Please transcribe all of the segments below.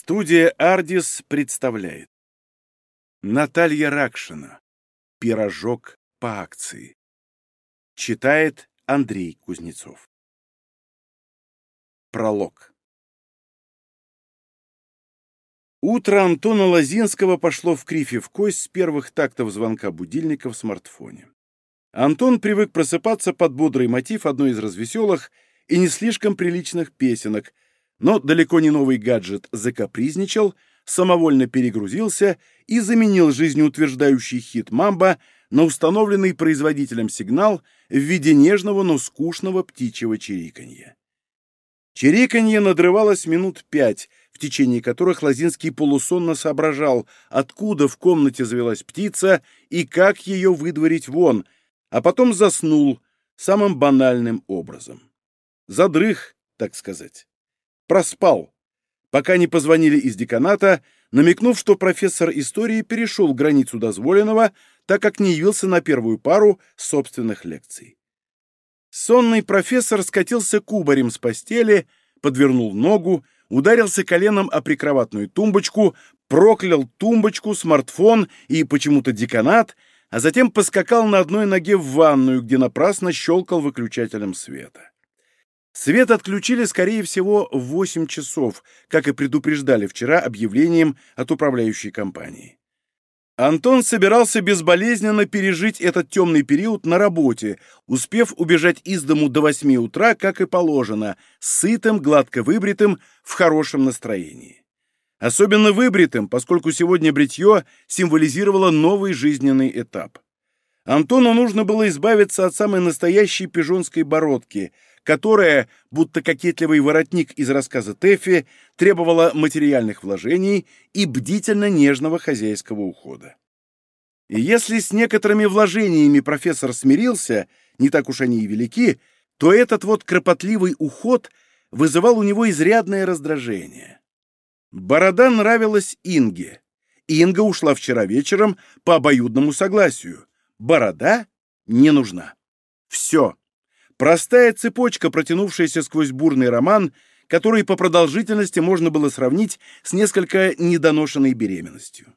Студия «Ардис» представляет. Наталья Ракшина. «Пирожок по акции» Читает Андрей Кузнецов. Пролог. Утро Антона Лозинского пошло в крифе в кость с первых тактов звонка будильника в смартфоне. Антон привык просыпаться под бодрый мотив одной из развеселых и не слишком приличных песенок – но далеко не новый гаджет закапризничал, самовольно перегрузился и заменил жизнеутверждающий хит «Мамба» на установленный производителем сигнал в виде нежного, но скучного птичьего чириканья. Чириканье надрывалось минут пять, в течение которых Лозинский полусонно соображал, откуда в комнате завелась птица и как ее выдворить вон, а потом заснул самым банальным образом. Задрых, так сказать проспал, пока не позвонили из деканата, намекнув, что профессор истории перешел границу дозволенного, так как не явился на первую пару собственных лекций. Сонный профессор скатился кубарем с постели, подвернул ногу, ударился коленом о прикроватную тумбочку, проклял тумбочку, смартфон и почему-то деканат, а затем поскакал на одной ноге в ванную, где напрасно щелкал выключателем света. Свет отключили, скорее всего, в 8 часов, как и предупреждали вчера объявлением от управляющей компании. Антон собирался безболезненно пережить этот темный период на работе, успев убежать из дому до 8 утра, как и положено, сытым, гладко выбритым, в хорошем настроении. Особенно выбритым, поскольку сегодня бритье символизировало новый жизненный этап. Антону нужно было избавиться от самой настоящей пижонской бородки – которая, будто кокетливый воротник из рассказа Тэффи, требовала материальных вложений и бдительно нежного хозяйского ухода. И если с некоторыми вложениями профессор смирился, не так уж они и велики, то этот вот кропотливый уход вызывал у него изрядное раздражение. Борода нравилась Инге. Инга ушла вчера вечером по обоюдному согласию. Борода не нужна. Все. Простая цепочка, протянувшаяся сквозь бурный роман, который по продолжительности можно было сравнить с несколько недоношенной беременностью.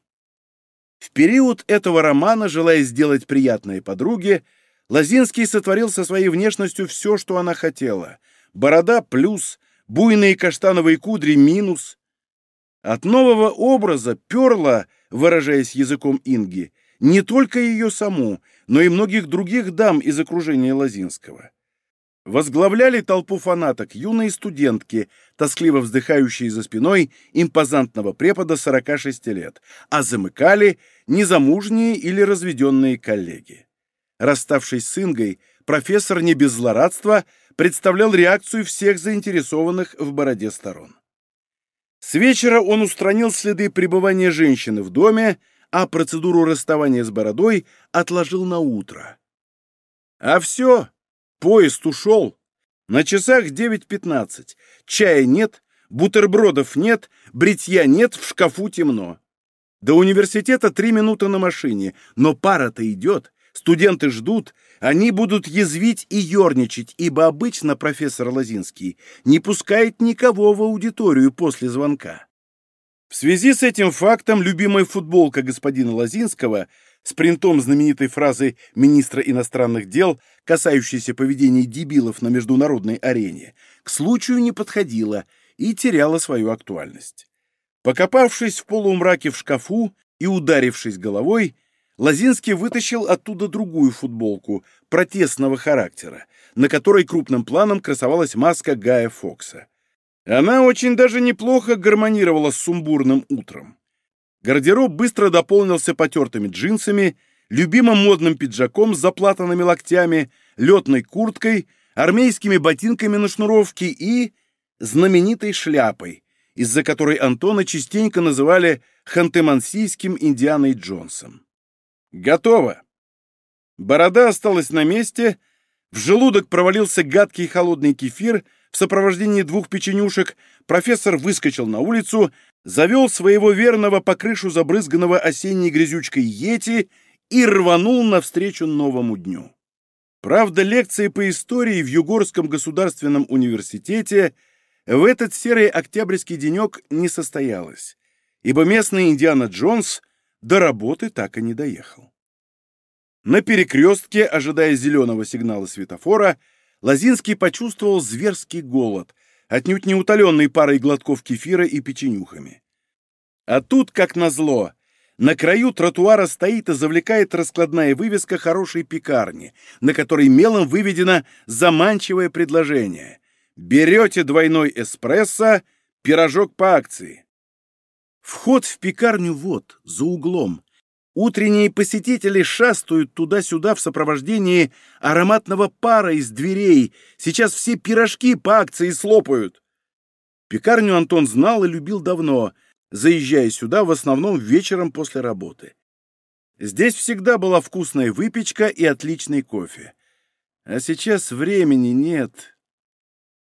В период этого романа, желая сделать приятное подруге, Лозинский сотворил со своей внешностью все, что она хотела. Борода – плюс, буйные каштановые кудри – минус. От нового образа перла, выражаясь языком Инги, не только ее саму, но и многих других дам из окружения Лозинского. Возглавляли толпу фанаток юные студентки, тоскливо вздыхающие за спиной импозантного препода 46 лет, а замыкали незамужние или разведенные коллеги. Расставшись с Ингой, профессор не без злорадства представлял реакцию всех заинтересованных в бороде сторон. С вечера он устранил следы пребывания женщины в доме, а процедуру расставания с бородой отложил на утро. А все, Поезд ушел. На часах 9.15. Чая нет, бутербродов нет, бритья нет, в шкафу темно. До университета три минуты на машине, но пара-то идет, студенты ждут, они будут язвить и ерничать, ибо обычно профессор Лозинский не пускает никого в аудиторию после звонка. В связи с этим фактом любимая футболка господина Лозинского с принтом знаменитой фразы министра иностранных дел, касающейся поведения дебилов на международной арене, к случаю не подходила и теряла свою актуальность. Покопавшись в полумраке в шкафу и ударившись головой, Лозинский вытащил оттуда другую футболку протестного характера, на которой крупным планом красовалась маска Гая Фокса. Она очень даже неплохо гармонировала с сумбурным утром. Гардероб быстро дополнился потертыми джинсами, любимым модным пиджаком с заплатанными локтями, летной курткой, армейскими ботинками на шнуровке и знаменитой шляпой, из-за которой Антона частенько называли ханты-мансийским Индианой Джонсом. Готово. Борода осталась на месте, в желудок провалился гадкий холодный кефир — в сопровождении двух печенюшек профессор выскочил на улицу, завел своего верного по крышу забрызганного осенней грязючкой Йети и рванул навстречу новому дню. Правда, лекции по истории в Югорском государственном университете в этот серый октябрьский денек не состоялось, ибо местный Индиана Джонс до работы так и не доехал. На перекрестке, ожидая зеленого сигнала светофора, Лозинский почувствовал зверский голод, отнюдь не утоленный парой глотков кефира и печенюхами. А тут, как назло, на краю тротуара стоит и завлекает раскладная вывеска хорошей пекарни, на которой мелом выведено заманчивое предложение. Берете двойной эспрессо, пирожок по акции. Вход в пекарню вот, за углом. Утренние посетители шастают туда-сюда в сопровождении ароматного пара из дверей. Сейчас все пирожки по акции слопают. Пекарню Антон знал и любил давно, заезжая сюда в основном вечером после работы. Здесь всегда была вкусная выпечка и отличный кофе. А сейчас времени нет.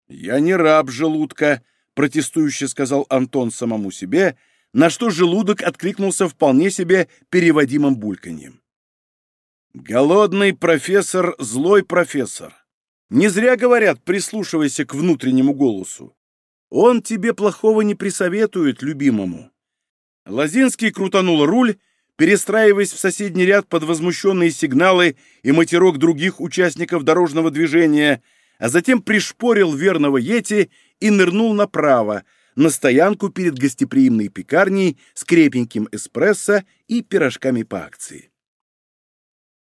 «Я не раб желудка», — протестующе сказал Антон самому себе, на что желудок откликнулся вполне себе переводимым бульканьем. «Голодный профессор — злой профессор. Не зря говорят, прислушивайся к внутреннему голосу. Он тебе плохого не присоветует, любимому». Лозинский крутанул руль, перестраиваясь в соседний ряд под возмущенные сигналы и матерок других участников дорожного движения, а затем пришпорил верного Йети и нырнул направо, на стоянку перед гостеприимной пекарней с крепеньким эспрессо и пирожками по акции.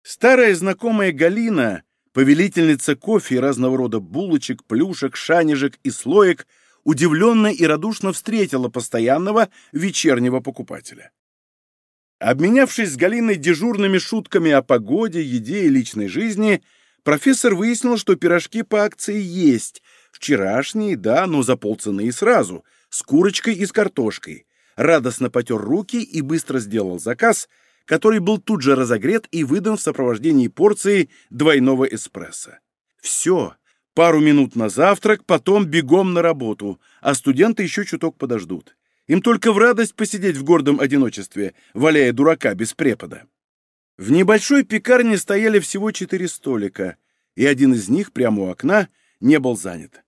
Старая знакомая Галина, повелительница кофе и разного рода булочек, плюшек, шанежек и слоек, удивленно и радушно встретила постоянного вечернего покупателя. Обменявшись с Галиной дежурными шутками о погоде, еде и личной жизни, профессор выяснил, что пирожки по акции есть. Вчерашние, да, но за полцены и сразу — с курочкой и с картошкой, радостно потер руки и быстро сделал заказ, который был тут же разогрет и выдан в сопровождении порции двойного эспрессо. Все, пару минут на завтрак, потом бегом на работу, а студенты еще чуток подождут. Им только в радость посидеть в гордом одиночестве, валяя дурака без препода. В небольшой пекарне стояли всего четыре столика, и один из них, прямо у окна, не был занят.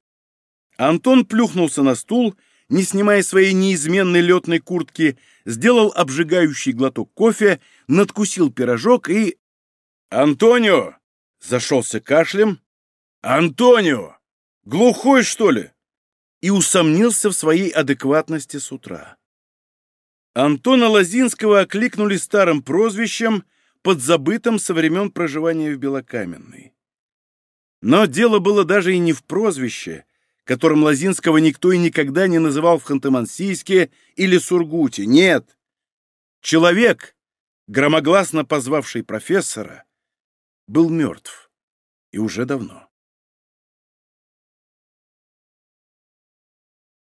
Антон плюхнулся на стул не снимая своей неизменной летной куртки, сделал обжигающий глоток кофе, надкусил пирожок и... «Антонио!» — зашелся кашлем. «Антонио! Глухой, что ли?» И усомнился в своей адекватности с утра. Антона Лозинского окликнули старым прозвищем, подзабытым со времен проживания в Белокаменной. Но дело было даже и не в прозвище, которым Лозинского никто и никогда не называл в Ханты-Мансийске или Сургуте. Нет! Человек, громогласно позвавший профессора, был мертв. И уже давно.